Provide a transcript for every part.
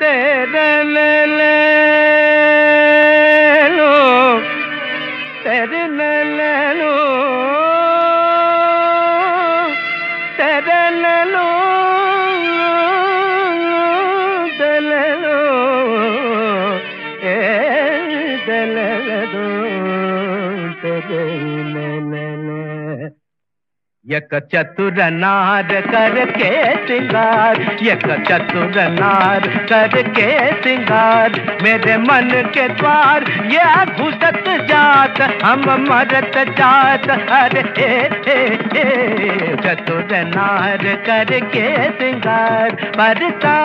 తెరలెలెలో తెరలెలెలో తెరలెలో తెలలో ఏ తెలదో తెరలెలె यक चतुर नार करके सिंगार यक चतुर नार करके सिंगार मेरे मन के द्वार ये घुसत जात हम मरत जात। अरे ए, ए, ए, चतुर नार करके सिंगार परता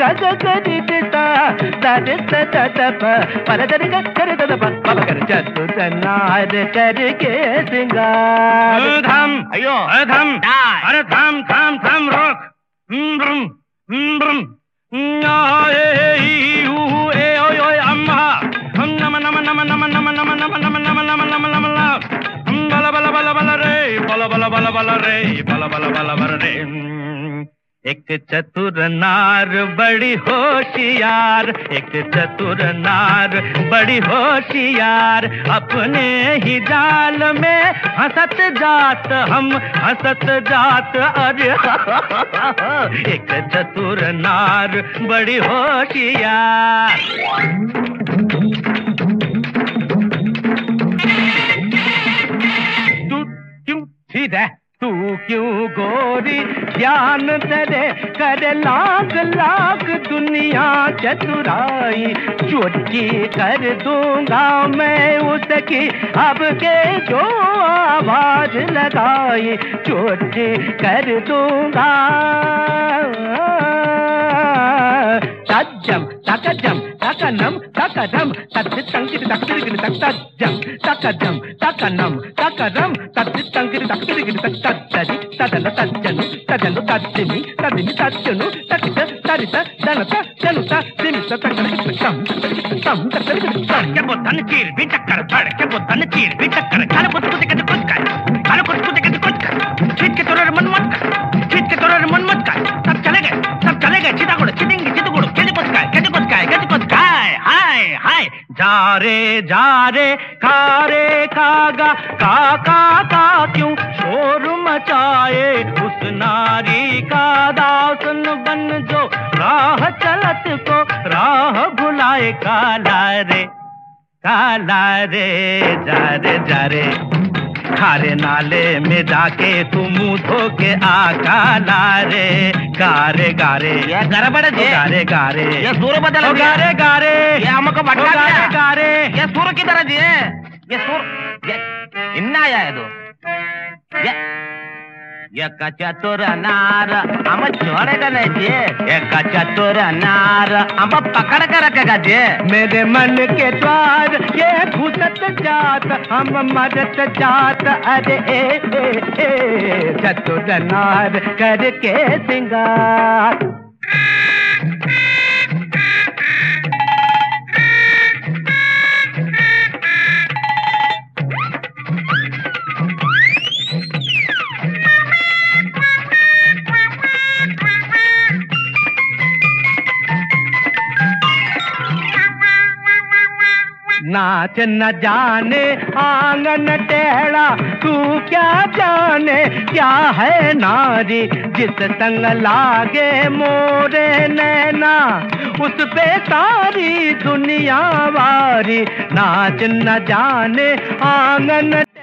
गग பலதருக கருததவன் பலகரு சத்துதனாறு கருகே சிங்கார் தம் ஐயோ தம் அர தம் தம் தம் ரோக் ம்ரம் ம்ரம் அம்மா நம நம நம நம நம நம நம நம நம நம நம நம பல பல பல பல ரே பல பல பல பல ரே பல ரே एक चतुर नार, बड़ी होशियार। एक चतुर नार, बड़ी होशियार। अपने ही जाल में हंसत जात हम, हंसत जात अरे। एक चतुर नार, बड़ी होशियार। ध्यान तेरे कर लाख लाख दुनिया चतुराई। चुटकी कर दूँगा मैं उसकी। अब के जो आवाज़ लगाई, चुटकी कर दूँगा। तज्जम तकजम takanam takadam tadit tankiri takdirigiri taktadjam takadam takanam takadam tadit tankiri takdirigiri taktadjari tadala tadjanu tadalu tadjimi tadimi tadjanu takita tarita danata januta dimita takana tam tam takana ke bodan chir bhi takkar thad ke bodan chir bhi takkar khar bot ko dekh kuch kar khar bot ko dekh kuch kar खींच के तोरा मन मत खींच के तोरा मन मत कर सब चले गए सब चले गए सीधा गोड़ खींचेंगे जा रे जा रे खा रे खागा। का का का क्यों शोर मचाए? उस नारी का दासन बन जो। राह चलत को राह भुलाए। काला रे काला रे, जा रे जा रे। खारे नाले में जाके तुम धो के आका काला गारे गारे। गारे ये गड़बड़ है गारे गारे। ये सूर बदल ओ गारे गारे। ये हमको ओ भटका गारे गारे। ये सूर की तरह दिए ये? सूर ये इन्ना आया है तो ये ये चतुर नार, हम छोड़ेगा जे। एक चतुर नार, हम पकड़ कर रखेगा जे। मेरे मन के द्वार, ये घुसत जात, हम मरत जात। अरे, ए ए ए, चतुर नार करके सिंगार। नाच न जाने, आँगन टेढ़ा, तू क्या जाने? क्या है नारी जिस संग लागे मोरे नैना? उस पे सारी दुनिया वारी नाच न जाने, आँगन टेढ़ा।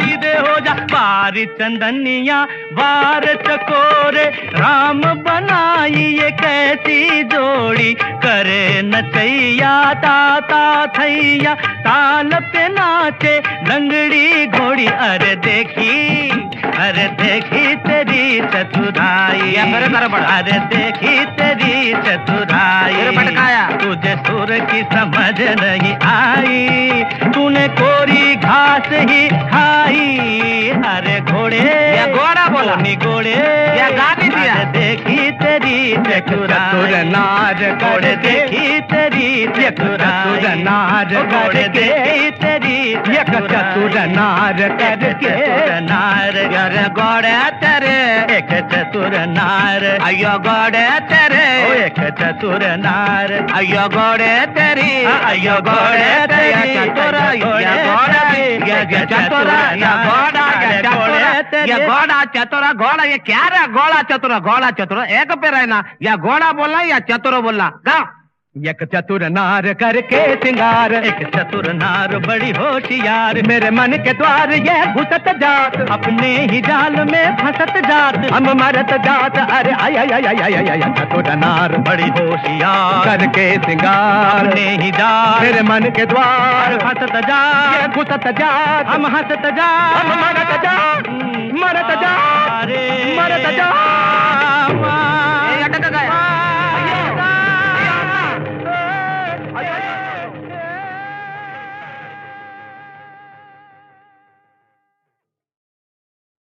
सीधे हो जा? बारी चंदनिया बार चकोरे। राम बनाई ये कैसी जोड़ी? करे नचैया ताता थैया। ताल पे नाचे लंगड़ी घोड़ी। अरे देखी अरे देखी तेरी चतुराई। अरे देखी तेरी चतुराई। तुझे सुर की समझ नहीं आई। घास ही खाई घोड़े। या घोड़ा बोला? नी घोड़े। या गाने दिया? देखी तेरी चतुर नाज घोड़े देखी तेरी चतुर नार घोड़े देखी तेरी चकुरा नार कर के नार गर घोड़े तेरे चतुर नार अयो घोड़े तेरे। चतुर नार अयो घोड़े तेरी। अयो गोड़े तेरी। चतुर घोड़ा या चतुर। घोड़ा ये चतुरा घोड़ा ये क्या रहा घोड़ा चतुरा घोड़ा चतुरा? एक पे रहना। ना या घोड़ा बोलना या चतुर बोला गाओ एक चतुर नार करके सिंगार एक चतुर नार बड़ी होशियार। मेरे मन के द्वार ये घुसत जात अपने ही जाल में फंसत जात। हम मरत जात अरे आय आय आय आय आय चतुर नार बड़ी होशियार। करके सिंगार अपने ही जाल मेरे मन के द्वार फंसत जात। ये घुसत जात हम हंसत जात। हम मरत जात।